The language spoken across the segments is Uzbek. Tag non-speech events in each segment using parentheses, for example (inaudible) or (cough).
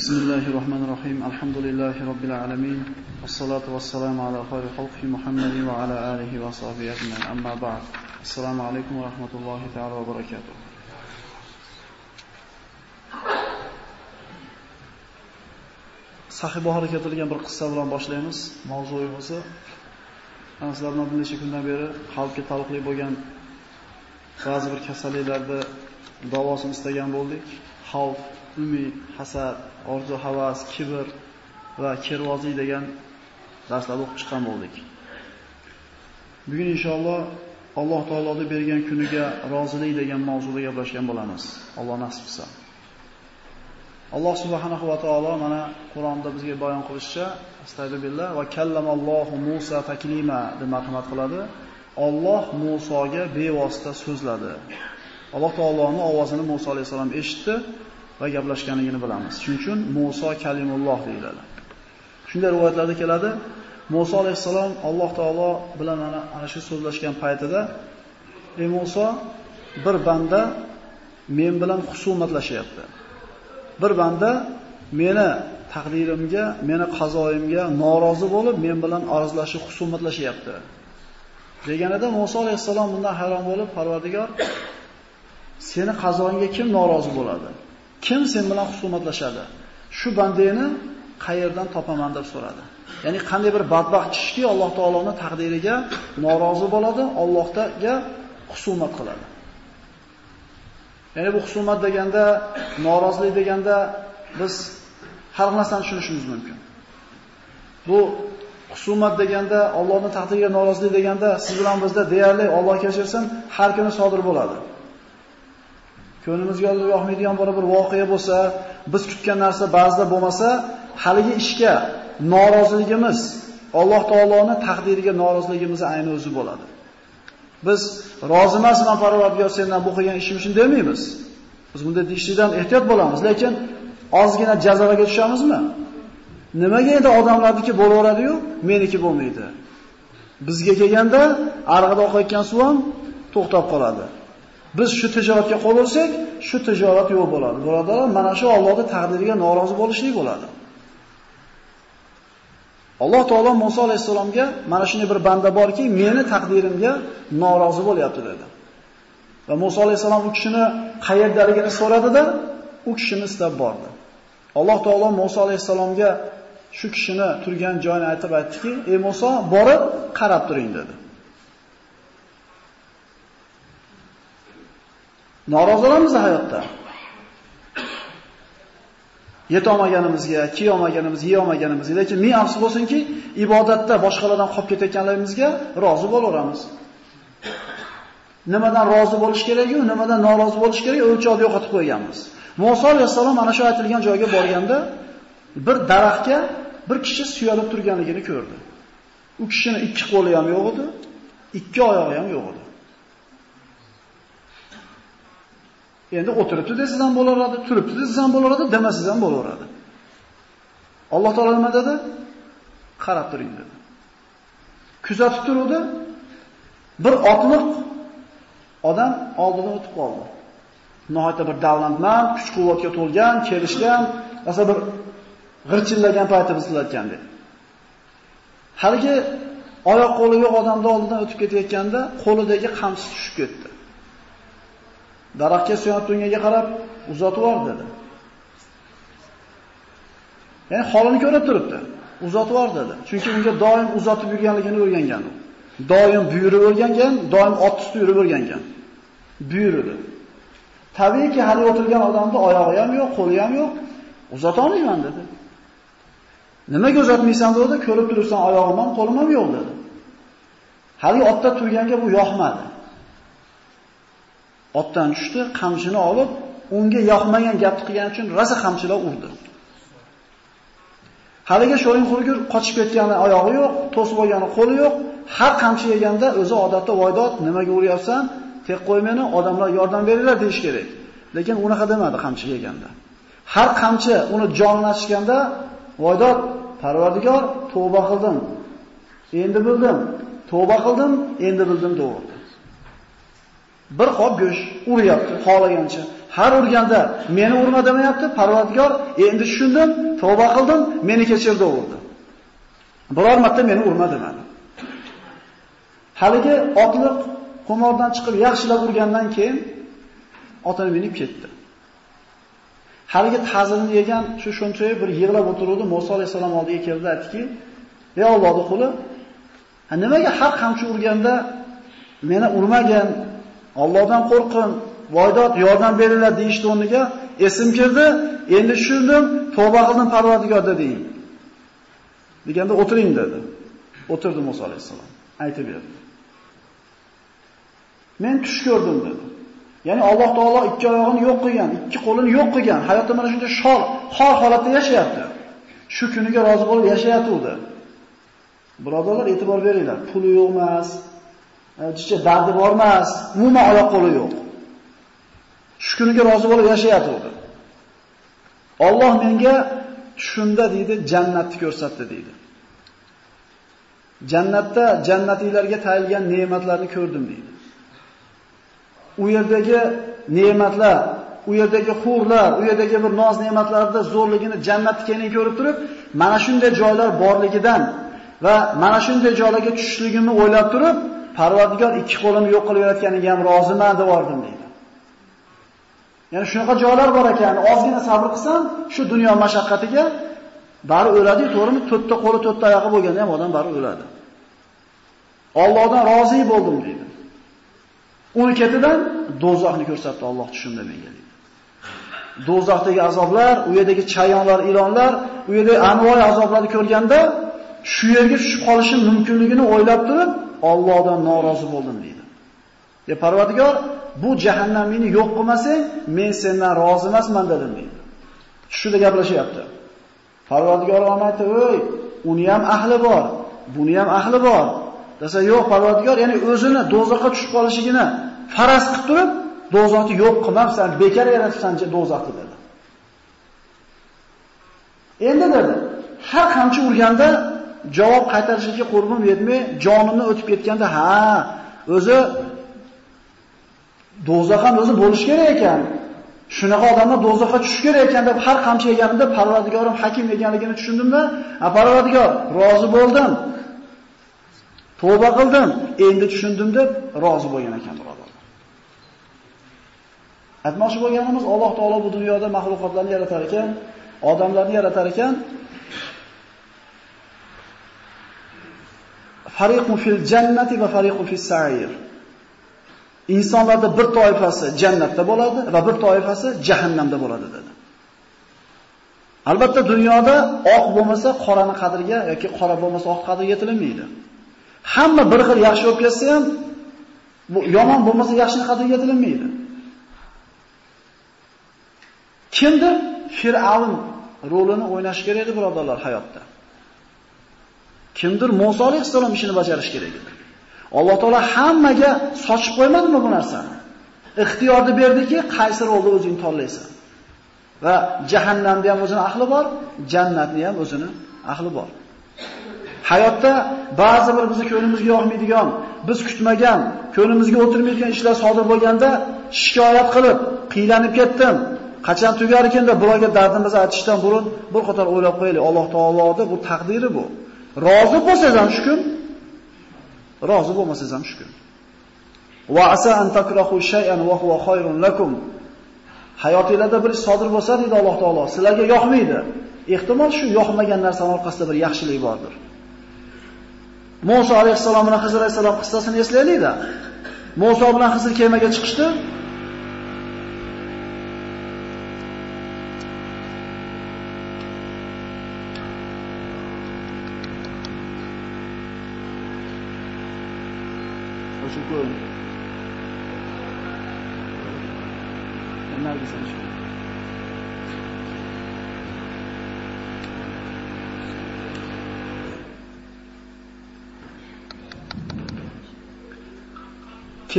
بسم الله الرحمن الرحيم الحمد لله رب العالمين والصلاة والسلام على خير خلقه محمد وعلى آله وصحبه أجمعين أما بعد السلام عليكم ورحمة الله تعالى وبركاته Sahih Buxoriy keltirilgan bir qissa bilan boshlaymiz. Mavzuimizni ana sizlar bilan bir necha kundan beri xalqga taalluqli bo'lgan ba'zi bir kasalliklarda davosini istagan bo'ldik. Xavf, umid, hasad, orzu, havas, kibr va kervozlik degan darslarni o'qib chiqqan bo'ldik. Bugun inshaalloh Alloh taoloning bergan kuniga rozilik degan mavzuda gaplashgan bo'lamiz. Alloh nasib qilsa. Alloh subhanahu va taolo mana Qur'onda bizga bayon qilishicha, astagfirullah va kallamallohu Musa taklima deb marhamat qiladi. Alloh Musoga bevosita so'zladi. Alloh taoloning ovozini Musa alayhisalom eshitdi va gaplashganligini bilamiz. Shuning uchun Musa kalimulloh deyiladi. Shunday rivoyatlarda keladi, Musa alayhisalom Alloh taolo bilan ana ana shu so'zlashgan paytida, "Ey Musa, bir banda men bilan husumatlashyapti. Bir banda meni taqdirimga, meni qazoyimga norozi bo'lib, men bilan arzlashib husumatlashyapti." Deganida Musa alayhisalom bundan hayron bo'lib, Parvardigor, seni qazoingga kim norozi bo'ladi? Kim sen bilan husumatlashadi? Shu bandani qayerdan topaman deb so'radi. Ya'ni qanday bir badbaxt kishiki Alloh taoloning taqdiriga norozi bo'ladi, Allohga husumat qiladi. Ya'ni bu husumat deganda, norozilik deganda biz har narsani tushunishimiz mumkin. Bu husumat deganda, Allohning taqdiriga norozilik deganda siz bilan bizda deyarli Alloh kechirsin, har kuni sodir bo'ladi. Ko'nglimizga yoqmaydigan bir bir voqea bo'lsa, biz kutgan narsa ba'zida bo'lmasa, haligi ishga noroziligimiz, Alloh taoloning taqdiriga noroziligimiz ayni o'zi bo'ladi. Biz rozi emasman Parvardigor sendan bu qilgan ishim uchun demaymiz. Biz bunday deyishdan ehtiyot bo'lamiz, lekin ozgina jazavaga tushamizmi? Nimaga endi odamlarniki bo'laveradi-yu, meniki bo'lmaydi. Bizga kelganda arg'ida oqayotgan suv ham to'xtab qoladi. Biz shu tijoratga qo'l ursak, shu tijorat yo'q bo'ladi. Birodarlar, mana shu Allohning taqdiriga norozi bo'lishlik bo'ladi. Alloh taolo Musa alayhisalomga mana shunday bir banda borki, meni taqdirimga norozi bo'lyapti dedi. Va Musa alayhisalom u kishini qayerdaligini so'radida, u kishini istab bordi. Alloh taolo Musa alayhisalomga shu kishini turgan joyini aytib aytdiki, "Ey Musa, borib qarab turing" dedi. Norozilarmiz hayotda. Yetolmaganimizga, kiyolmaganimizga, yeyolmaganimizga, lekin ming afsus bo'lsinki, ibodatda boshqalardan qolib ketayotganlarimizga rozi bo'laveramiz. Nimadan rozi bo'lish kerak-ku, nimadan norozi bo'lish kerak, o'lchovni yo'qotib qo'yganmiz. Musa alayhisalom mana shu aytilgan joyga borganda bir daraxtga bir kishi suyalib turganligini ko'rdi. U kishini ikki qo'li ham yo'q edi, ikki oyog'i ham yo'q edi. Endi o'tiribdi desiz ham bo'laveradi, turibdi desiz ham bo'laveradi, demasiz ham bo'laveradi. Alloh taolo nima dedi? Qarab turing dedi. Kuzatib turuvdi. Bir otliq odam oldidan o'tib qoldi. Nihoyatda bir davlatman, kuch-quvvatga to'lgan, kelishgan, asa bir g'irchillagan payti bizlayotgandek. Haligi oyoq qo'li yo'q odamni oldidan o'tib ketayotganda qo'lidagi qamchi tushib ketdi. Daraxtga suyanib turganiga qarab uzatib yubor dedi. Ya'ni holini ko'rib turibdi. Uzatib yubor dedi. Chunki unga doim uzatib yurganligini o'rgangan. Doim buyurib o'rgangan, doim ot usti yurib o'rgangan. Buyurdi. Tabiiyki, hali o'tirgan odamda oyog'i ham yo'q, qo'li ham yo'q. Uzata olmayman dedi. Nimaga uzatmaysan dedi? Ko'rib turibsan, oyog'im ham, qo'lim ham yo'q dedi. Hali otda turganga bu yoqmadi. Otdan tushdi, qamchini olib, unga yoqmagan gapni qilgani uchun rosa qamchilar urdi. Haliga sho'ring xurgur qochib ketgani oyog'i yo'q, to'sib olgani qo'li yo'q. Har qamchi yeganda o'zi odatda voydot, nimaga uryapsan? Tek qo'y meni, odamlar yordam beringlar deish kerak. Lekin unaqa demadi qamchi yeganda. Har qamchi uni jonini voydot, Parvardigor, tavba qildim. Endi bildim. Tavba qildim, endi bildim to'g'ri. Bir qop go'sht uryapti, xohlagancha. Har urganda meni urma demayapti, Parvardigor, e, endi tushundim, tavba qildim, meni kechir deverdi. Biror marta meni urma demadi. Haligi otliq qumordan chiqib yaxshilab urgandan keyin otini minib ketdi. Haligi ta'zimni yegan shu shunchalik bir yig'lab o'tiruvdi, Musa alayhisalom oldiga keldi, aytdiki: "Ey Allohning quli, nimaga har qamchi urganda meni urmagan, Allohdan qo'rqin, voydot yordam beringlar deyishdi o'rniga esim kirdi, endi tushundim, tavba qildim Parvardigor dedi. Deganda o'tiring dedi. O'tirdi Musa alayhisalom. Aytib berdi. Men tush ko'rdim dedi. Ya'ni Alloh taolo ikki oyog'ini yo'q qilgan, ikki qo'lini yo'q qilgan, hayotda mana shunday shol, xor holatda yashayapti. Shu kuniga rozi bo'lib yashayatuvdi. Birodarlar e'tibor beringlar. Puli yo'q emas, jicha dardi bor emas, umuman oyoq qo'li yo'q. Shu rozi bo'lib yashayatuvdi. Alloh menga shunda deydi jannatni ko'rsatdi deydi. Jannatda jannatiylarga tayilgan ne'matlarni ko'rdim deydi. u yerdagi ne'matlar, u yerdagi hurlar, u yerdagi bir noz ne'matlarda zo'rligini jannatni keyin ko'rib turib, mana shunday joylar borligidan va mana shunday joylarga tushishligimni o'ylab turib, Parvardigor ikki qo'lini yo'q qilib yotganiga ham roziman deb bordim deydi. Ya'ni shunaqa joylar bor ekan, ozgina sabr qilsam, shu dunyo mashaqqatiga bari o'ladi, to'g'rimi? To'rtta qo'li, to'rtta oyog'i bo'lganda ham odam bari o'ladi. Allohdan rozi bo'ldim deydi. Uni ketidan dozoqni ko'rsatdi Alloh tushimda menga dedi. Dozoqdagi azoblar, u yerdagi chayonlar, ilonlar, u yerdagi anvoy azoblarni ko'rganda shu yerga tushib qolishim mumkinligini o'ylab turib, Allohdan norozi bo'ldim dedi. Ya e, Parvardigor, bu jahannamni yo'q qilmasang, men sendan rozi emasman dedim dedi. Tushida gaplashyapti. Parvardigor aytdi, "Voy, uni ham ahli bor, buni ham ahli bor. Desa yo'q Parvardigor, ya'ni o'zini dozoqqa tushib qolishigini faraz qilib turib, dozoqni yo'q qilmabsan, bekor yaratibsan dozoqni dedi. Endi dedi, har qancha urganda javob qaytarishga qurbim yetmay, jonimni o'tib ketganda, ha, o'zi do'zax ham o'zi bo'lish kerak ekan. Shunaqa odamlar do'zaxga tushish kerak ekan deb har qamchi yeganimda Parvardigorim hakim ekanligini tushundimda, "A Parvardigor, rozi bo'ldim. Tavba qildim, endi tushundim deb rozi bo'lgan ekan birodarlar. Aytmoqchi bo'lganimiz Alloh taolo bu dunyoda mahluqotlarni yaratar ekan, odamlarni yaratar ekan. Fariqun fil jannati va fariqun fis sa'ir. Insonlarda bir toifasi jannatda bo'ladi va bir toifasi jahannamda bo'ladi dedi. Albatta dunyoda oq bo'lmasa qorani qadriga yoki qora bo'lmasa oq qadriga yetilmaydi. Hamma bir xil yaxshi bo'lib ketsa ham, bu yomon bo'lmasa yaxshi qadriga yetilmaydi. Kimdir Fir'avn rolini o'ynash kerak edi birodarlar hayotda. Kimdir Musa alayhissalom ishini bajarish kerak edi. Alloh taolo hammaga sochib qo'ymadimi bu narsani? Ixtiyorni berdiki, qaysi rolni o'zing tanlaysan. Va jahannamda ham o'zini ahli bor, jannatni ham o'zini ahli bor. Hayotda ba'zi bir bizni ko'nglimizga yoqmaydigan, biz kutmagan, ko'nglimizga o'tirmaydigan ishlar sodir bo'lganda shikoyat qilib, qiylanib ketdim. Qachon tugar ekan deb birovga dardimizni aytishdan burun bir qator o'ylab qo'yaylik. Alloh taoloning bu taqdiri bu. Rozi bo'lsangiz ham shukr, rozi bo'lmasangiz ham shukr. Va asa an takrahu shay'an wa huwa khayrun lakum. Hayotingizda bir ish sodir bo'lsa deydi Alloh taolo, sizlarga yoqmaydi. Ehtimol shu yoqmagan narsaning orqasida bir yaxshilik bordir. Musa alayhissalom bilan Xizr alayhissalom qissasini eslaylik-da. Musa bilan Xizr kemaga chiqishdi.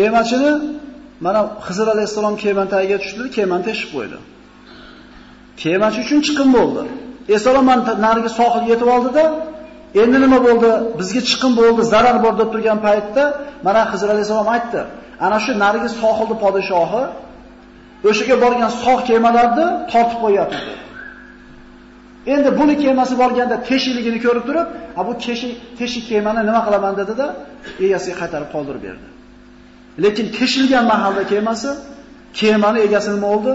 Kemachini mana Xizr alayhisalom keman tagiga tushdi, kemani teshib qo'ydi. Kemachi uchun chiqim bo'ldi. Esalom man nariga sohilga yetib oldida, endi nima bo'ldi? Bizga chiqim bo'ldi, zarar bor deb turgan paytda mana Xizr alayhisalom aytdi. Ana shu narigi sohilni podshohi o'shaga borgan sog' kemalarni tortib qo'yapti. Endi buni kemasi borganda teshikligini ko'rib turib, "A bu teshik teshik kemani nima qilaman?" dedi-da, egasiga qaytarib qoldirib berdi. Lekin kishilgan mahalda kemasi kemani egasi nima bo'ldi?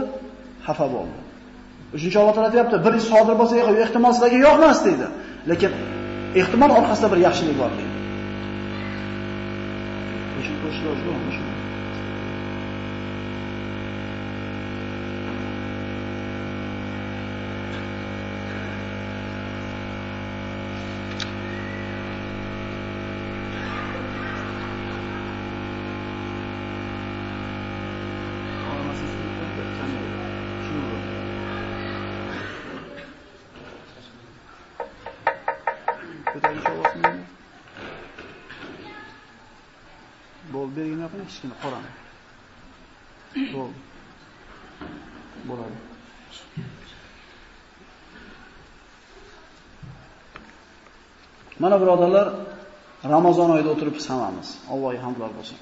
Xafa bo'ldi. Uchinchi Alloh taolo aytayapti, bir ish sodir bo'lsa, ehtimol sizlarga yoqmas dedi. Lekin ehtimol orqasida bir yaxshilik bor deydi. O'sha qo'shlar shu, kichkina qorani. Bo'ladi. Mana birodarlar, Ramazon oyida o'tirib hammamiz. Allohga hamdlar bo'lsin.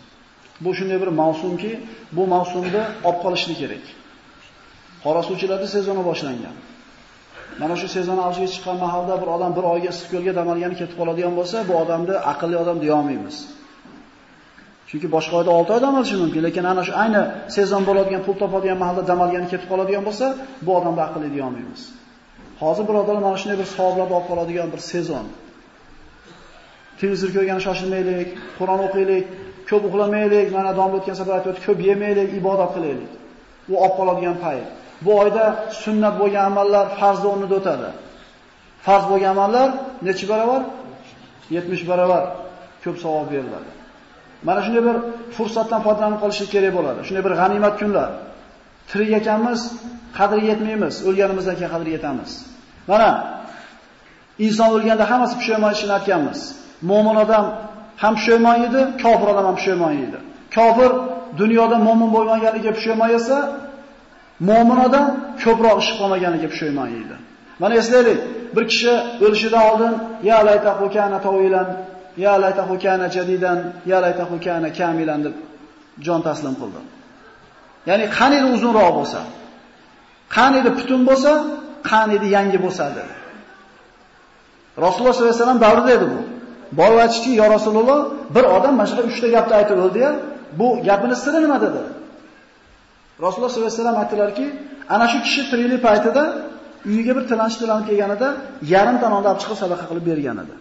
Bu shunday bir mavsumki, bu mavsumda olib qolishni kerak. Qora suvchilarda sezoni boshlangan. Mana shu sezon avjiga chiqqan mahalda bir odam bir oyga issiqko'lga dam olgani ketib qoladigan bo'lsa, bu odamni aqlli odam deya olmaymiz. Chunki boshqa oyda 6 oyda olishi mumkin, lekin ana shu ayni sezon bo'ladigan pul topadigan mahalda dam olgani ketib qoladigan bo'lsa, bu odamni aql deya olmaymiz. Hozir birodarlar mana shunday bir savoblar olib qoladigan bir sezon. Televizor ko'rgani shoshilmaylik, Qur'on o'qiylik, ko'p uxlamaylik, mana domla o'tgan safar aytib ko'p yemaylik, ibodat qilaylik. Bu olib qoladigan payt. Bu oyda sunnat bo'lgan amallar farz o'rnida o'tadi. Farz bo'lgan amallar necha barobar? 70 barobar ko'p savob beriladi. Mana shunday bir fursatdan foydalanib qolish kerak bo'ladi. Shunday bir g'animat kunlar. Tirik ekanmiz, qadriga yetmaymiz, o'lganimizdan keyin qadriga yetamiz. Mana inson o'lganda hammasi pushaymon ishlatganmiz. aytganmiz. Mo'min odam ham pushaymon edi, kofir odam ham pushaymon edi. Kofir dunyoda mo'min bo'lmaganiga pushaymon esa, mo'min odam ko'proq ish qilmaganiga pushaymon edi. Mana eslaylik, bir kishi o'lishidan oldin ya alayta hukana tawilan ya laytahu kana jadidan, ya laytahu kana kamilan deb jon taslim qildi. Ya'ni qaniydi uzunroq bo'lsa, qaniydi butun bo'lsa, qaniydi yangi bo'lsa dedi. Rasululloh sollallohu alayhi vasallam davrida edi bu. Borib yo "Ya Rasululloh, bir odam mana shu 3 ta gapni aytib o'ldi-ya, bu gapini siri nima?" dedi. Rasululloh sollallohu alayhi vasallam aytdilarki, ana shu kishi tiriklik paytida uyiga bir tilanchi tilanib kelganida yarim tanonda olib chiqib sadaqa qilib bergan edi.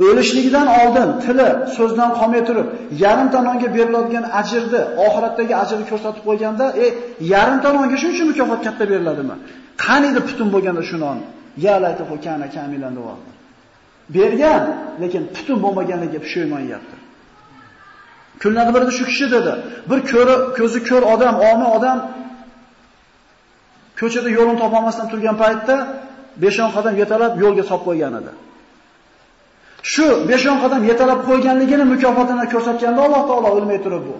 O'lishligidan oldin tili so'zdan qolmay turib, yarimta nonga beriladigan ajrni, oxiratdagi ajrni ko'rsatib qo'yganda, "Ey, yarimta nonga shuncha mukofot katta beriladimi? Qaniydi butun bo'lganda shu non? Ya layta kana kamilan deb Bergan, lekin butun bo'lmaganiga pushaymonyapti. Kunlardan birida shu kishi dedi, bir ko'ri ko'zi ko'r odam, omi odam ko'chada yo'lini topolmasdan turgan paytda 5-10 qadam yetalab yo'lga solib qo'ygan edi. Shu 5-10 qadam yetalab qo'yganligini mukofotini ko'rsatganda Alloh taolo o'lmay turib bu.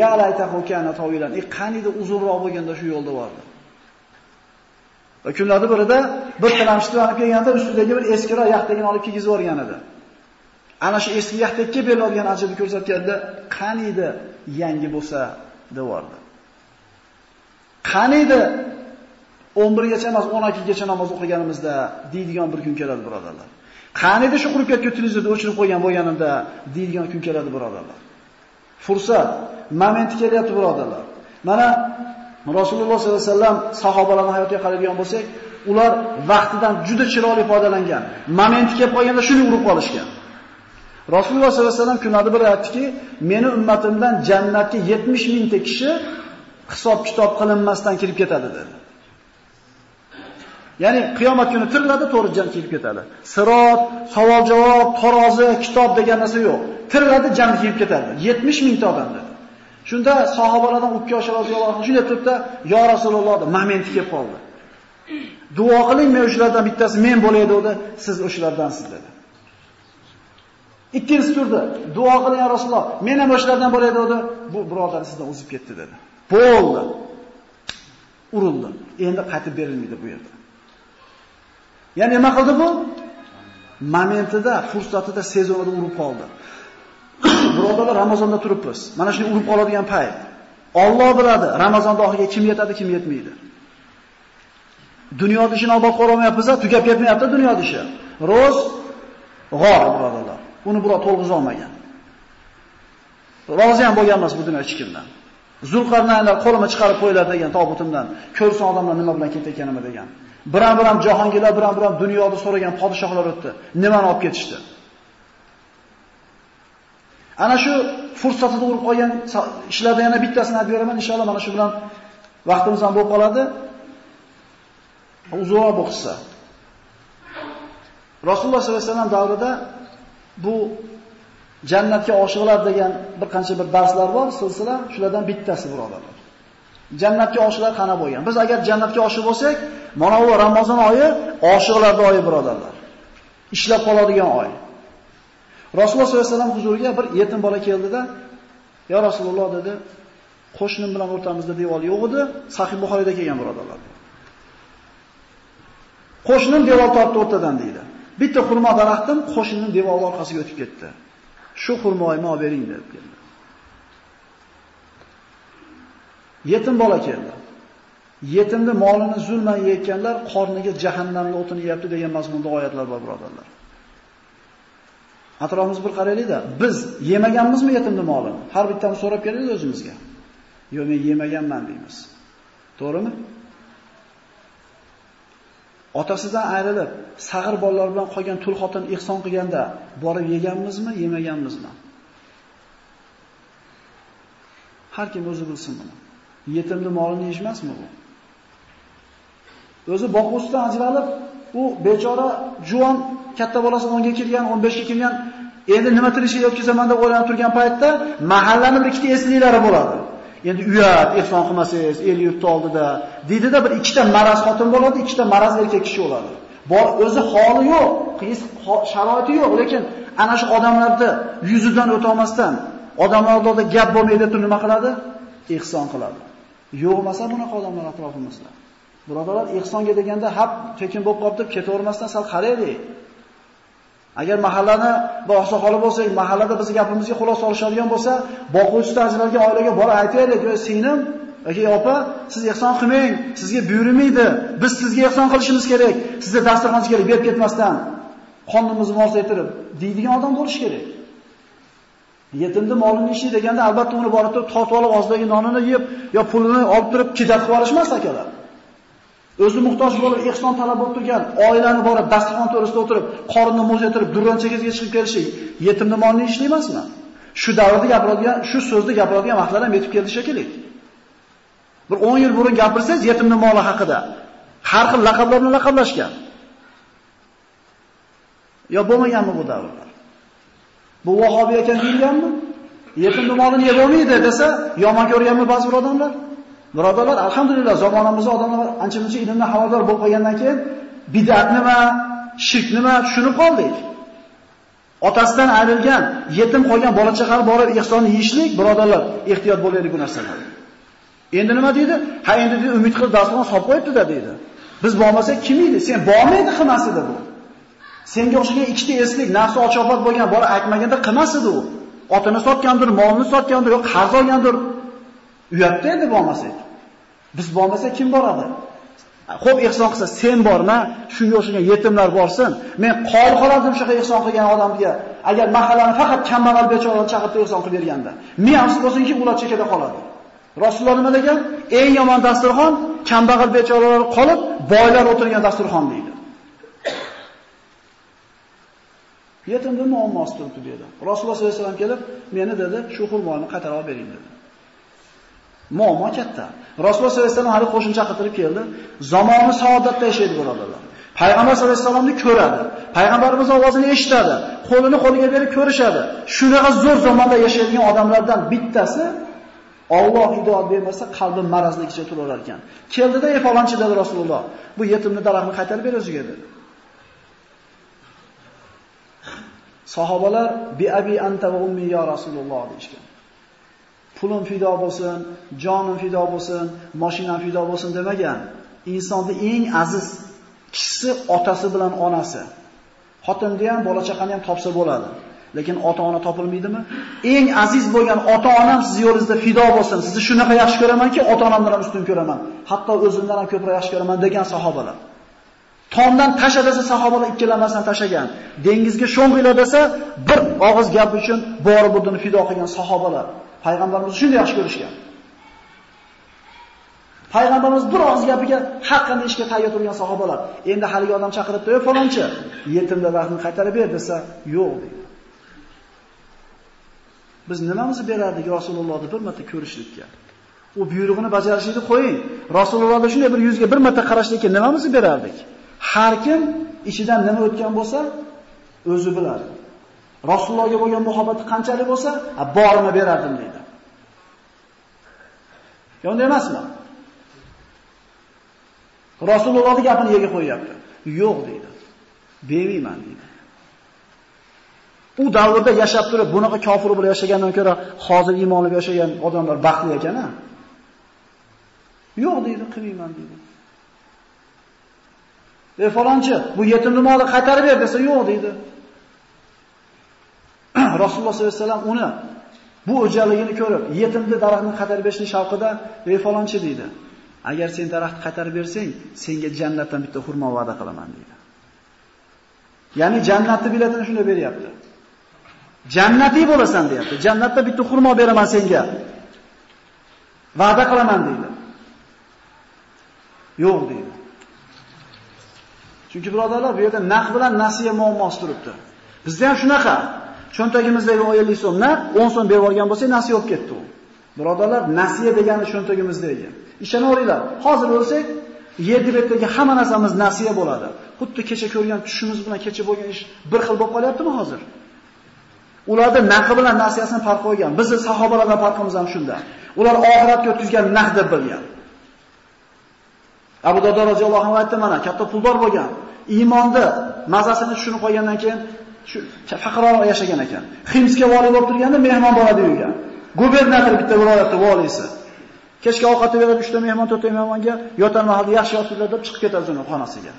Ya laytahu kana tawilan. E qaniydi uzunroq bo'lganda shu yo'lda bordi. Va kunlarda birida bir tilamchi olib kelganda ustidagi bir eskiroq yaxtagini olib kigizib yuborgan edi. Ana shu eski yaxtakka beriladigan ajrni ko'rsatganda qaniydi yangi bo'lsa devordi. Qaniydi 11 gacha emas 12 gacha namoz o'qiganimizda deydigan bir kun keladi birodarlar. Qani edi shu qurib ketgan o'chirib qo'ygan bo'lganimda deydigan kun keladi birodarlar. Fursat, momenti kelyapti birodarlar. Mana Rasululloh sollallohu alayhi vasallam sahobalarning hayotiga qaraydigan bo'lsak, ular vaqtidan juda chiroyli foydalangan. Momenti kelib qolganda shuni urib qolishgan. Rasululloh sollallohu alayhi vasallam kunlarda bir aytdiki, meni ummatimdan jannatga 70 mingta kishi hisob kitob qilinmasdan kirib ketadi dedi. Ya'ni qiyomat kuni tiriladi, to'g'ri kelib ketadi. Sirot, savol-javob, tarozi, kitob degan narsa yo'q. Tiriladi, jam kelib ketadi. 70 mingta odamda. Shunda sahobalardan Ukka roziyallohu anhu shunday turibdi, "Yo Rasululloh" deb momenti kelib qoldi. Duo qiling, men o'shalardan bittasi men bo'lay dedi, siz o'shalardansiz dedi. Ikkinchisi turdi, "Duo qiling ya Rasululloh, men ham o'shalardan bo'lay dedi, bu birodar sizdan o'zib ketdi" dedi. Bo'ldi. Urildi. Endi qaytib berilmaydi bu yerda. Ya'ni nima qildi bu? Momentida, fursatida sezonida urib qoldi. (coughs) Birodalar, Ramazonda turibmiz. Mana shuni urib qoladigan payt. Alloh biladi, Ramazon oxiriga kim yetadi, kim yetmaydi. Dunyo ishini obod qolmayapmiz, tugab ketmayapti dunyo ishi. Ro'z g'or birodalar. Uni birov to'lg'iza olmagan. Rozi ham bo'lgan emas bu dunyo hech kimdan. Zulqarnaynlar qo'lima chiqarib qo'yiladi degan tobutimdan. Ko'rsin odamlar nima bilan ketayotganimni degan. Biram-biram jahongirlar, biram-biram dunyoda so'ragan podshohlar o'tdi. Nimani olib ketishdi? Ana shu fursatida urib qolgan ishlarda yana bittasini aytib beraman inshaalloh mana shu bilan vaqtimiz ham bo'lib qoladi. Uzoq bu qissa. Rasululloh sollallohu alayhi vasallam davrida bu jannatga oshiqlar degan bir qancha bir darslar bor, silsila, shulardan bittasi birodarlar. Jannatga oshiqlar qana bo'lgan. Biz agar jannatga oshiq bo'lsak, mana bu Ramazon oyi oshiqlarning oyi birodarlar. Ishlab qoladigan oy. Rasululloh sollallohu alayhi vasallam huzuriga bir yetim bola keldida, "Ya Rasululloh" dedi, "Qo'shnim bilan o'rtamizda devor yo'q edi, Sahih Buxoriyda kelgan birodarlar." Qo'shnim devor tortdi o'rtadan deydi. Bitta xurmo daraxtim qo'shnining devor orqasiga o'tib ketdi. Shu xurmoyni olib bering deb keldi. Yetim bola keldi. Yetimni molini zulman yeyotganlar qorniga jahannamning o'tini yeyapti degan mazmunda oyatlar bor birodarlar. Atrofimiz bir qaraylik-da, biz yemaganmizmi yetimni molini? Har bittamiz so'rab kelaylik o'zimizga. Yo'q, men yemaganman deymiz. To'g'rimi? Otasidan ayrilib, sag'ir bolalar bilan qolgan tul xotin ihson qilganda borib yeganmizmi, yemaganmizmi? Har kim o'zi bilsin buni. Yetimni molini yeyish emasmi bu? O'zi boquvchidan ajralib, u bechora juvon katta bolasi 10 ga kirgan, 15 ga kirgan, endi nima tirishga yotkizaman deb o'ylanib turgan paytda mahallani bir ikkita esliklari bo'ladi. Endi uyat, ehson qilmasangiz, el yurtni oldida, deydida bir ikkita maraz xotin bo'ladi, ikkita maraz erkak kishi bo'ladi. Bor o'zi holi yo'q, qiyin sharoiti yo'q, lekin ana shu odamlarni yuzidan o'ta olmasdan, odamlar oldida gap bo'lmaydi deb nima qiladi? Ehson qiladi. Yo'qmasa bunaqa odamlar atrofimizda. Birodarlar, ehsonga deganda hap tekin bo'lib qolib deb ketavermasdan sal qaraylik. Agar mahallani bir oqsoqoli bo'lsak, mahallada biz gapimizga xulosa olishadigan bo'lsa, boquvchi ta'zirlarga oilaga borib aytaylik, "Yo, singlim, yoki opa, siz ehson qilmang, sizga buyurmaydi. Biz sizga ehson qilishimiz kerak. Sizga dasturxon kerak, berib ketmasdan qonnimizni mos ettirib" deydigan odam bo'lish kerak. Yetimni molini ishi deganda albatta uni borib turib tortib olib ozdagi nonini yeb, yo pulini olib turib kidat qilib olishmas akalar. O'zi muhtoj bo'lib, ehson talab bo'lib turgan oilani borib dasturxon to'risida o'tirib, qorinni mo'jatirib, durron chiqib kelishi yetimni molini ishi emasmi? Shu davrda gapiradigan, shu so'zni gapiradigan vaqtlar ham yetib keldi shekilli. Bir 10 yil burun gapirsangiz yetimni moli haqida har xil laqablar bilan laqablashgan. Yo bo'lmaganmi bu davrda? Bu vahobiy ekan deyilganmi? Yetimni molini yeb olmaydi desa, yomon ko'rganmi ba'zi odamlar? Birodarlar, alhamdulillah zamonamizda odamlar ancha-muncha ilmdan xabardor bo'lib qolgandan keyin bid'at nima, shirk nima tushunib qoldik. Otasidan ayrilgan, yetim qolgan bola chaqani borib ihsonni yeyishlik, birodarlar, ehtiyot bo'laylik bu narsadan. Endi nima deydi? Ha endi deydi, umid qilib dasturxon solib qo'yibdi-da deydi. Biz bormasak kim edi? Sen bormaydi qilmas bu. Senga o'xshagan ikkita eslik, nafsi ochofat bo'lgan bola aytmaganda qilmas edi u. Otini sotgandir, molini sotgandir, yoki qarz olgandir. Uyatda edi bo'lmasak. Biz bo'lmasa kim boradi? Xo'p, ehson qilsa sen borma, shunga o'xshagan yetimlar borsin. Men qol qoladim shunaqa ehson qilgan odamga. Agar mahallani faqat kambag'al bechoralarni chaqirib ehson qilib berganda. Men afsus bo'lsinki, ular chekada qoladi. Rasululloh nima degan? Eng yomon dasturxon kambag'al bechoralar qolib, boylar o'tirgan dasturxon deydi. Yetimni muammosi turibdi dedi. Rasululloh sollallohu alayhi vasallam kelib, meni dedi, shu xurmoni qatarga bering dedi. Muammo katta. Rasululloh sollallohu alayhi vasallam hali qo'shin chaqirtirib keldi. Zamoni saodatda yashaydi birodarlar. Payg'ambar sollallohu alayhi vasallamni ko'radi. Payg'ambarimiz ovozini eshitadi. Qo'lini qo'liga berib ko'rishadi. Shunaqa zo'r zamonda yashaydigan odamlardan bittasi Alloh hidoyat bermasa qalbi marazligicha turaverar ekan. Keldida ey falonchi dedi Rasululloh. Bu yetimni daraxtni qaytarib ber o'ziga dedi. Sahobalar bi abi anta va ummi ya Rasululloh deyishgan. pulim fido bo'lsin, jonim fido bo'lsin, mashinam fido bo'lsin demagan. Insonning eng aziz kishisi otasi bilan onasi. Xotinni ham, bola chaqani ham topsa bo'ladi. lekin ota-ona topilmaydimi? Eng aziz bo'lgan ota-onam siz yo'lingizda fido bo'lsin. Sizni shunaqa yaxshi ko'ramanki, ota-onamdan ham ustun ko'raman. Hatto o'zimdan ham ko'proq yaxshi ko'raman degan sahobalar. Tomdan tasha desa sahobalar ikkilanmasdan tashagan. Dengizga sho'ng'ila desa bir og'iz gap uchun bor budini fido qilgan sahobalar. Payg'ambarimiz shunday yaxshi ko'rishgan. Payg'ambarimiz bir og'iz gapiga haqqini ishga tayyor turgan sahobalar. Endi haligi odam chaqiribdi, "Ey falonchi, yetimda vaqtni qaytarib ber" desa, "Yo'q" deydi. Biz nimamizni berardik Rasulullohni bir marta ko'rishlikka? U buyrug'ini bajarishni qo'ying. Rasulullohga shunday bir yuzga bir marta qarashlikka nimamizni berardik? Har kim ichidan nima o'tgan bo'lsa, o'zi biladi. Rasulullohga bo'lgan muhabbati qanchalik bo'lsa, borini berardim deydi. Yo'q emasmi? Rasulullohning gapini yerga qo'yyapti. Yo'q deydi. Bermayman deydi. U davrda yashab turib, bunaqa kofir bo'lib yashagandan ko'ra hozir iymonli yashagan odamlar baxtli ekan-a? Yo'q deydi, qilmayman deydi. "Ey falonchi, bu yetimni molni qaytarib ber" desa, "Yo'q" deydi. (clears throat) Rasululloh sollallohu alayhi vasallam uni bu o'jaligini ko'rib, yetimni daraxtni qaytarib berishni shavqida, "Ey falonchi" deydi. Agar sen daraxtni qaytarib bersang, senga jannatdan bitta xurmo va'da qilaman deydi. Ya'ni jannatni biletini shunday beryapti. Jannatiy bo'lasan deyapti. Jannatda bitta xurmo beraman senga. Va'da qilaman deydi. Yo'q deydi. Chunki birodarlar, bu yerda naq bilan nasiya muammosi turibdi. Bizda ham shunaqa. Cho'ntagimizdagi 50 so'mni 10 so'm berib olgan bo'lsa, nasiya olib ketdi u. Birodarlar, nasiya degani cho'ntagimizdagi. Ishonaveringlar, hozir o'lsak, yer betdagi hamma narsamiz nasiya bo'ladi. Xuddi kecha ko'rgan tushimiz bilan kecha bo'lgan ish bir xil bo'lib qolyaptimi hozir? Ularda naqi bilan nasiyasini farq qo'ygan. Bizning sahobalardan farqimiz ham shunda. Ular oxiratga o'tkazgan naqd deb bilgan. Abu Dardo roziyallohu anhu aytdi mana, katta puldor bo'lgan. Iymonni mazasini tushunib qolgandan keyin shu faqirroq yashagan ekan. Ximsga vali bo'lib turganda mehmon bo'ladi uyga. Gubernator bitta viloyatda volisi. Kechki ovqatni berib 3 ta mehmon, 4 ta mehmonga yotar mahalda yaxshi yotiblar deb chiqib ketadi uni xonasiga.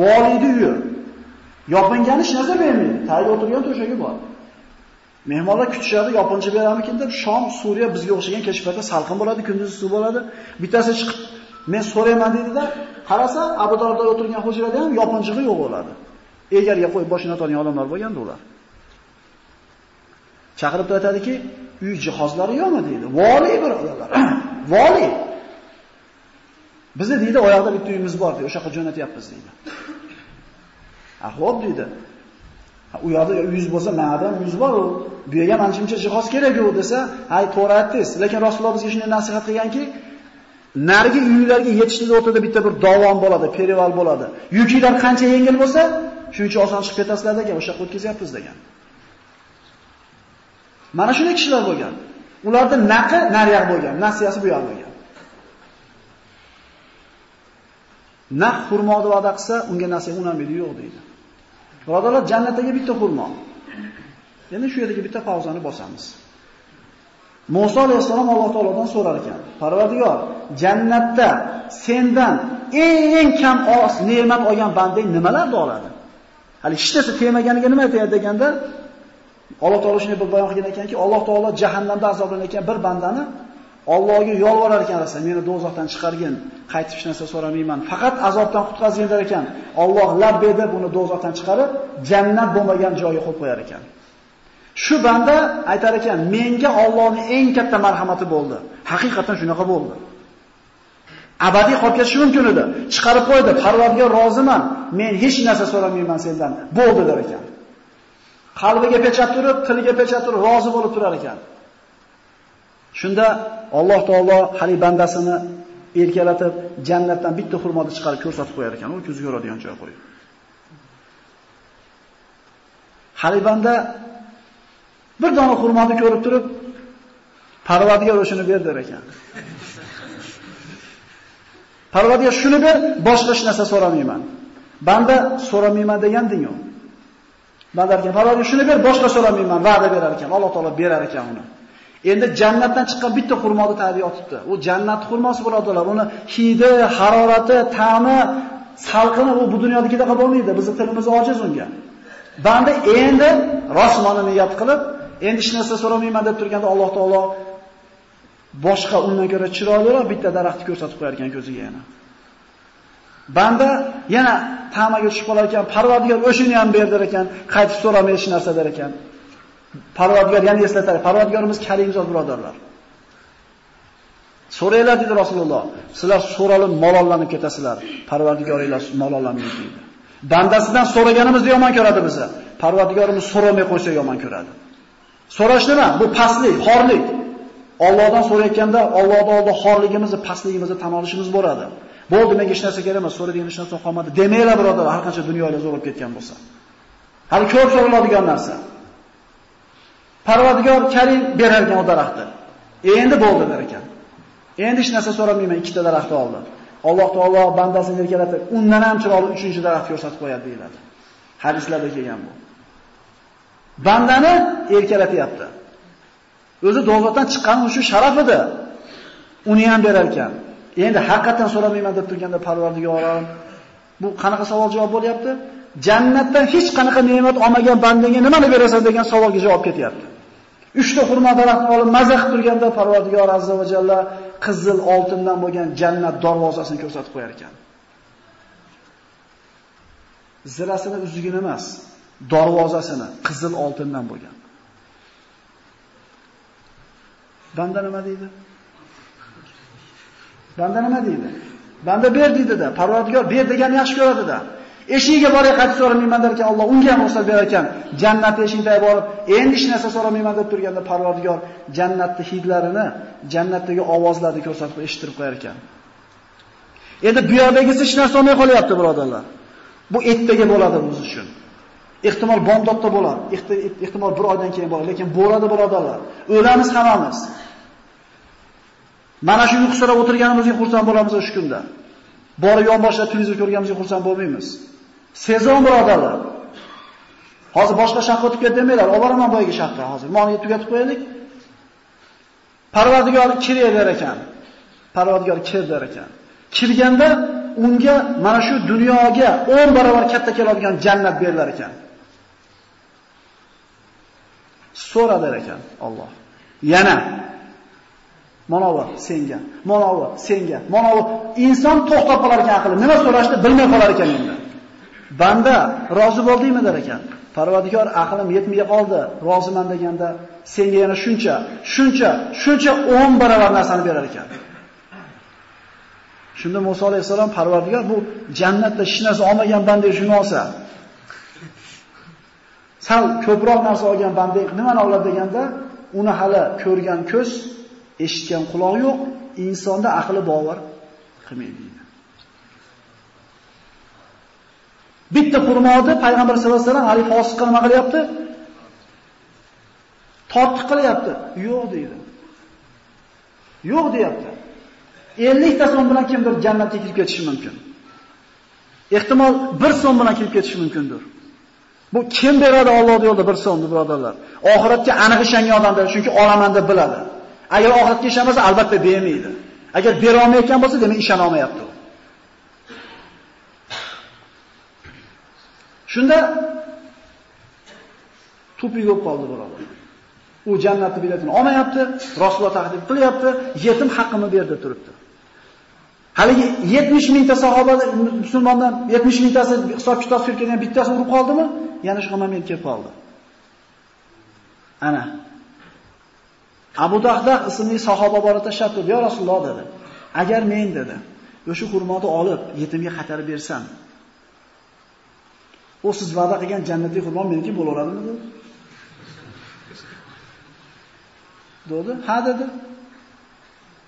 Voliyni uyi. Yopingan hech narsa bermaydi. Tayyor o'tirgan to'shagi bor. Mehmonlar kutishadi, yopinchi beramikin deb Shom, Suriya bizga o'xshagan kechpaytda salqin bo'ladi, kunduzi suv bo'ladi. Bittasi chiqib men so'rayman deydida, qarasa Abu Dardo o'tirgan hujrada ham yopinchig'i yo'q bo'ladi. Egarga qo'yib boshini otadigan odamlar bo'lganda ular. Chaqirib aytadiki, uy jihozlari yo'qmi deydi. Vali birodarlar. (clears throat) Voli. Bizni deydi oyoqda bitta uyimiz bor deydi, o'sha yoqqa jo'natyapmiz deydi. A xo'p deydi. U yoqda uyingiz bo'lsa, menada ham uyingiz bor, bu yerga manchimcha jihoz kerak u desa, hay to'g'ri aytdingiz. Lekin Rasululloh bizga shunday nasihat qilganki, narigi uylarga yetishlik o'rtada bitta bir davon bo'ladi, perival bo'ladi. Yuklar qancha yengil bo'lsa, shuncha oson chiqib ketasizlar degan, o'sha o'tkazyapmiz degan. Mana shunday kishilar bo'lgan. Ularda naqi naryaq bo'lgan, nasiyasi bu yoq bo'lgan. Naq xurmoni va'da qilsa, unga nasiya unamaydi, yo'q deydi. Birodarlar, jannatdagi bitta xurmo. Endi shu yerdagi bitta pauzani bosamiz. Musa alayhisalom Alloh taolodan so'rar ekan: "Parvardigor, jannatda sendan eng kam os ne'mat olgan bandang nimalarni oladi?" Hali hech narsa tegmaganiga nima aytayapti deganda, Alloh taolo shuni bir bayon qilgan ekanki, Alloh taolo jahannamda azoblanayotgan bir bandani Allohga yolvorar ekan rasa, meni do'zaxdan chiqargin, qaytib hech narsa so'ramayman, faqat azobdan qutqazgin der ekan. Alloh labbay deb uni do'zaxdan chiqarib, jannat bo'lmagan joyga qo'yib qo'yar ekan. Shu banda aytar ekan, menga Allohning eng katta marhamati bo'ldi. Haqiqatan shunaqa bo'ldi. Abadiy qolib ketishi mumkin edi. Chiqarib qo'ydi, Parvardigor roziman, men hech narsa so'ramayman sendan. Bo'ldi der ekan. qalbiga pechat turib, tiliga pechat turib, rozi bo'lib turar ekan. Shunda Alloh taolo hali bandasini erkalatib, jannatdan bitta xurmoni chiqarib ko'rsatib qo'yar ekan, u ko'zga ko'radigan joy qo'yib. Hali banda bir dona xurmoni ko'rib turib, Parvardigor o'shini ber der ekan. Parvardigor shuni ber, boshqa hech narsa so'ramayman. Banda so'ramayman deganding-ku. Banda ekan, shuni ber, boshqa so'ramayman, va'da berar ekan. Alloh taolo berar ekan uni. Endi jannatdan chiqqan bitta xurmoni ta'di yotibdi. U jannat xurmosi birodalar, Uni hidi, harorati, ta'mi, salqini u bu dunyodagidek bo'lmaydi. Bizning tilimiz ojiz unga. Banda endi rosmoni niyat qilib, endi hech narsa so'ramayman deb turganda Alloh taolo boshqa undan ko'ra chiroyliroq bitta daraxtni ko'rsatib qo'yar ekan ko'ziga yana. Banda yana tamaga tushib qolar ekan, Parvardigor o'shini ham berdi ekan, qaytib so'ramay hech narsa der ekan. Parvardigor yana eslatadi. Parvardigorimiz Karim zot birodarlar. So'raylar dedi Rasululloh. Sizlar so'ralib malollanib ketasizlar. Parvardigoringiz malollanmaydi dedi. Bandasidan so'raganimizni yomon ko'radi bizni. Parvardigorimiz so'ramay qo'ysa yomon ko'radi. So'rash nima? Bu pastlik, xorlik. Allohdan so'rayotganda Allohdan oldida xorligimizni, pastligimizni tan olishimiz bo'ladi. Bo'ldi, menga hech narsa kerak emas, so'radigan hech narsa qolmadi. Demanglar birodarlar, har qancha dunyolar zo'rib ketgan bo'lsa. Hali ko'p so'raladigan narsa. Parvardigor Karim berar ekan o daraxtni. E, endi bo'ldi der ekan. Endi hech narsa so'ramayman, ikkita daraxtni oldi. Alloh taolo bandasini erkalatib, undan ham chiroyli uchinchi daraxt ko'rsatib qo'yadi deyiladi. Hadislarda kelgan bu. Bandani erkalatyapti. O'zi dozvatdan chiqqan shu sharaf edi. Uni ham berar ekan. Endi haqiqatan so'ramayman deb turganda Parvardigorim bu qanaqa savol javob bo'lyapti? Jannatdan hech qanaqa ne'mat olmagan bandaga nimani berasan degan savolga javob ketyapti. Uchta xurmo daraxtini olib mazah qilib turganda Parvardigor azza va jalla qizil oltindan bo'lgan jannat darvozasini ko'rsatib qo'yar ekan. Zirasini uzugini emas, darvozasini qizil oltindan bo'lgan. Banda nima deydi? Banda nima deydi? Banda ber deydi-da, Parvardigor ber deganni yaxshi ko'radi-da. Eshigiga boray qaytib so'ramayman derkan Alloh unga ham ruxsat berar ekan. Jannat eshigida borib, endi hech narsa so'ramayman deb turganda Parvardigor jannatning hidlarini, jannatdagi ovozlarni ko'rsatib eshittirib qo'yar ekan. Endi bu yerdagisi hech narsa olmay qolyapti, birodarlar. Bu ertaga bo'ladi biz uchun. Ehtimol bomdodda bo'ladi, ehtimol bir oydan keyin bo'ladi, lekin bo'ladi, birodarlar. O'lamiz hammamiz. Mana shu yuqsirab o'tirganimizga xursand bo'lamiz shu kunda. Borib yonboshda televizor ko'rganimizga xursand bo'lmaymiz. Sezon birodarlar. Hozir boshqa shaqqa o'tib ket demanglar, oboraman boyiga shaxga hozir. Moniga tugatib qo'yaylik. Parvardigor kirar ekan. Parvardigor kir der ekan. Kirganda unga mana shu dunyoga 10 barobar katta keladigan jannat berilar ekan. So'ra der ekan Alloh. Yana Manovi senga, manovi senga, manovi inson to'xtab qolar ekan aqli. Nima so'rashni bilmay qolar ekan endi. Banda rozi bo'ldingmi der ekan. Parvardigor aqlim yetmay qoldi, roziman deganda senga yana shuncha, shuncha, shuncha 10 barobar narsani berar ekan. Shunda Musa alayhisalom Parvardigor bu jannatda hech narsa olmagan banda shuni olsa, sal ko'proq narsa olgan banda nimani oladi deganda, uni hali ko'rgan ko'z eshitgan quloq yo'q, insonda aqli bovar qilmaydi. Bitta xurmoni payg'ambar sollallohu alayhi vasallam hali fosiqqa nima qilyapti? Tortiq qilyapti. Yo'q deydi. Yo'q deyapti. 50 ta so'm bilan kimdir jannatga kirib ketishi mumkin. Ehtimol 1 so'm bilan kirib ketishi mumkindir. Bu kim beradi Allohning yo'lida 1 so'mni birodarlar? Oxiratga aniq ishongan odamlar, chunki olaman deb biladi. Agar oxiratga ishonmasa, albatta bermaydi. Agar bera olmayotgan bo'lsa, demak ishona olmayapti. Shunda tupi yo'q qoldi birodar. U jannatni biletini olmayapti, Rasululloh taqdim qilyapti, yetim haqqini berdi turibdi. Haligi 70 mingta sahoba musulmondan 70 mingtasi hisob kitob kelgan bittasi urib qoldimi? Yana shu moment kelib qoldi. Ana Abu Dahda ismli sahoba borata tashlab "Ya Rasululloh" dedi. "Agar men" dedi, "o'sha xurmoni olib yetimga xatarib bersam, u siz va'da qilgan jannatli xurmo meniki bo'laveradimi?" dedi. Dedi, "Ha" dedi.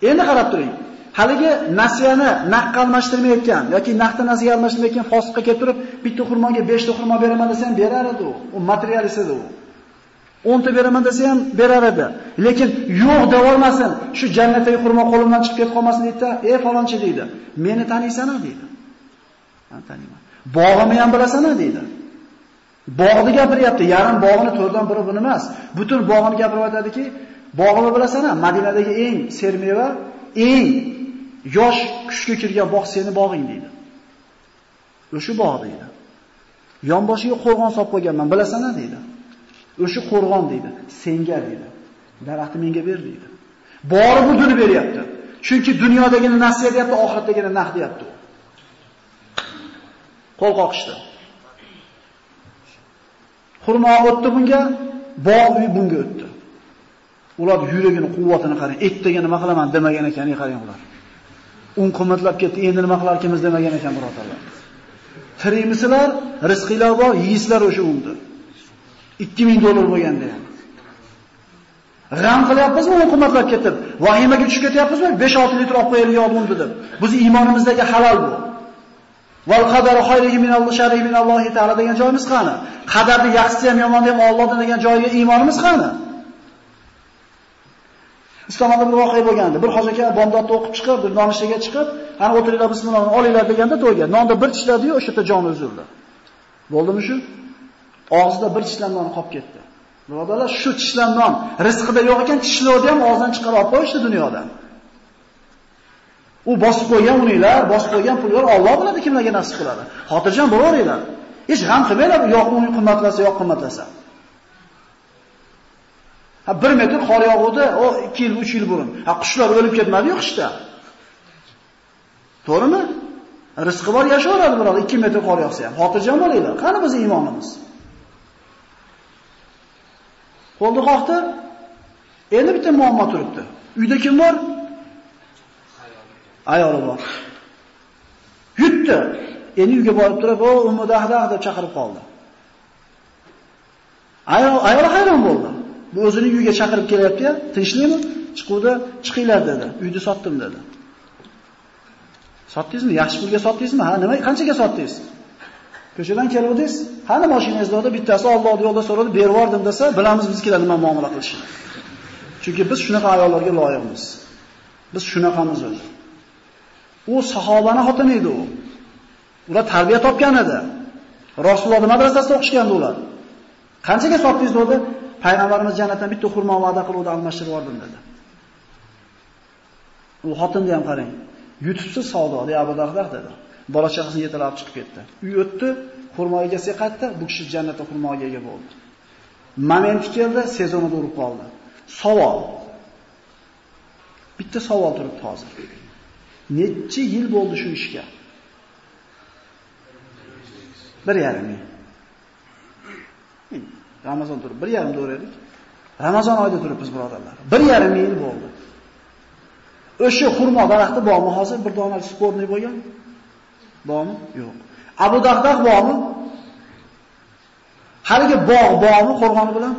Endi qarab turing. Haligi nasiyani naqqa almashtirmayotgan yoki naqda nasiya almashtirmayotgan fosiqqa kelib turib, bitta xurmoga 5 ta xurmo beraman desa ham berar edi u. U materialist edi u. 10 ta beraman desa ham berar edi. Lekin yo'q deb olmasin, shu jannatdagi xurmo qo'limdan chiqib ketib qolmasin deydi, "Ey falonchi" deydi. "Meni taniysan-a?" deydi. "Men taniyman." "Bog'imni ham bilasan-a?" deydi. Bog'ni gapiryapti, yarim bog'ini to'rdan biri buni emas. Butun bog'ini gapirib aytadiki, bog'ini bilasan-a? Madinadagi eng sermeva, eng yosh kuchga kirgan bog' seni bog'ing" deydi. O'sha bog' deydi. Yonboshiga qo'rg'on solib qo'yganman, bilasana deydi. O'sha qo'rg'on deydi, senga deydi. Daraxtni menga ber deydi. Bori budini beryapti. Chunki dunyodagini nasiya deyapti, oxiratdagini naq deyapti. Qo'l qoqishdi. Xurmo o'tdi bunga, bog' uy bunga o'tdi. Ular yuragini, quvvatini qarang. Ertaga nima qilaman demagan ekan, qarang ular. Un qimmatlab ketdi, endi nima qilarkimiz demagan ekan birodarlar. Tirikmisizlar, rizqinglar bor, yeysizlar o'sha unni. 2000 dollar bo'lganda ham. G'am qilyapmizmi un qimmatlab ketib? Vahimaga tushib ketyapmizmi? 5-6 litr olib qo'yaylik uni deb. Biz iymonimizdagi halol bu. Val qadaru xayrihi min Alloh sharrihi min Alloh taala degan joyimiz qani? Qadarni yaxshisi ham yomoni ham Allohdan degan joyiga iymonimiz qani? Islomda bir voqea bo'lgandi. Bir hoji aka bomdodni o'qib chiqib, bir nonushtaga chiqib, "Qani o'tiringlar, bismillah, olinglar" deganda to'yga. Nonda bir tishladi-yu, o'sha yerda joni uzildi. Bo'ldimi shu? Og'zida bir tishlan non qolib ketdi. Birodarlar, shu tishlan non rizqida yo'q ekan, tishlovdi ham og'zidan chiqarib olib qo'yishdi dunyodan. U bosib qo'ygan uninglar, bosib qo'ygan pullar Alloh biladi kimlarga nasib qiladi. Xotirjam bo'laveringlar. Hech g'am qilmanglar, yo'q uning qimmatlasa, yo'q qimmatlasa. Ha 1 metr qor yog'uvdi, o 2 yil, 3 yil burun. Ha qushlar o'lib ketmadi-yu qishda. To'g'rimi? Rizqi bor yashayveradi biroq 2 metr qor yog'sa ham. Xotirjam bo'linglar. Qani biz iymonimiz? Qo'lni qoqdi. Endi bitta muammo turibdi. Uyda kim bor? Ayoli bor. Yutdi. Endi uyga borib turib, "O, ummu dahdah" deb chaqirib qoldi. Ayol ayol hayron bo'ldi. Bu o'zini uyiga chaqirib kelyapti-ya, tinchlikmi? Chiquvda chiqinglar dedi. Uyni sotdim dedi. Sotdingizmi? Yaxshi pulga sotdingizmi? Ha, nima qanchaga sotdingiz? Ko'chadan keluvdingiz? Qani mashinangizda bittasi Alloh yo'lda so'radi, berib desa, bilamiz bizkilar nima muomala qilishini. Chunki biz shunaqa ayollarga loyiqmiz. Biz shunaqamiz o'zi. U sahobani xotini edi u. Ular tarbiya topgan edi. Rasululloh madrasasida o'qishgandi ular. Qanchaga sotdingiz dedi? Payg'ambarimiz jannatdan bitta xurmo va'da qiluvdi, almashtirib yubordim dedi. U xotinni ham qarang. Yutibsiz savdo, deb Abu Dahdah dedi. Bola chaqasini yetalab chiqib ketdi. Uy o'tdi, xurmo egasiga qaytdi, bu kishi jannatda xurmoga ega bo'ldi. Momenti keldi, sezonida urib qoldi. Savol. Bitta savol turibdi hozir. Necha yil bo'ldi shu ishga? Bir yarim yil. Ramazon turib, bir yarim edik. Ramazon oyida turibmiz birodarlar. Bir yarim yil bo'ldi. O'sha xurmo daraxti bormi hozir bir dona sportniy bo'lgan? Bormi? Yo'q. Abu Dagdag bormi? Haligi bog' bormi qo'rg'oni bilan?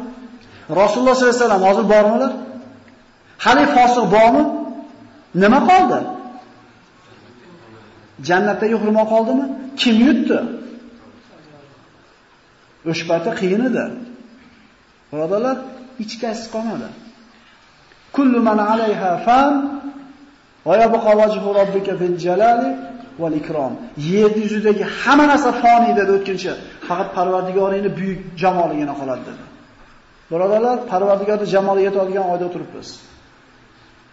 Rasululloh sollallohu alayhi vasallam hozir bormilar? Hali fosiq bormi? Nima qoldi? Jannatdagi xurmo qoldimi? Kim yutdi? O'sha paytda qiyin edi. Birodalar, ichkasi qolmadi. Kullu man alayha fan va yabqa wajhu robbika bil jalali val ikrom. Yer yuzidagi hamma narsa foniy dedi o'tkinchi, faqat Parvardigoringning buyuk jamoligina qoladi dedi. Birodalar, Parvardigorning jamoliga yetadigan oyda turibmiz.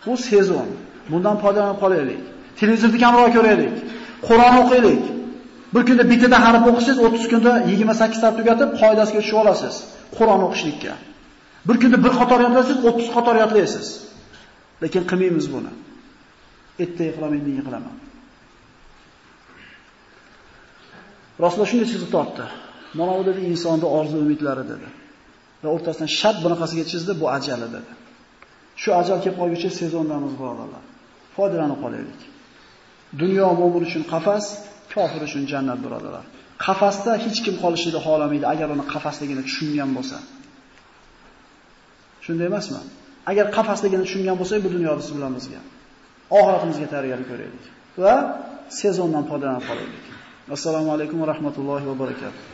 Bu sezon. Bundan foydalanib qolaylik. Televizorni kamroq ko'raylik. Qur'on o'qiylik. Bir kunda bittadan harf o'qisangiz 30 kunda 28 ta tugatib qoidasiga tushib olasiz. Qur'on o'qishlikka. Bir kunda bir qator yodlaysiz, 30 qator yodlaysiz. Lekin qilmaymiz buni. Erta yiqlaman, indin qilaman. Rasululloh shunday chizib tortdi. Mana bu dedi insonning orzu umidlari dedi. Va o'rtasidan shart bunaqasiga chizdi, bu ajali dedi. Shu ajal kelib qolguncha sezondamiz birodarlar. Foydalanib qolaylik. Dunyo mo'min uchun qafas, kofir uchun jannat birodarlar. Qafasda hech kim qolishini xohlamaydi agar uni qafasligini tushungan bo'lsa. Shunday emasmi? Agar qafasligini tushungan bo'lsak, bu dunyo siz bilan bizga. Oxiratimizga tayyorgarlik ko'raylik va sezondan foydalanib qolaylik. Assalomu alaykum va rahmatullohi va barakatuh.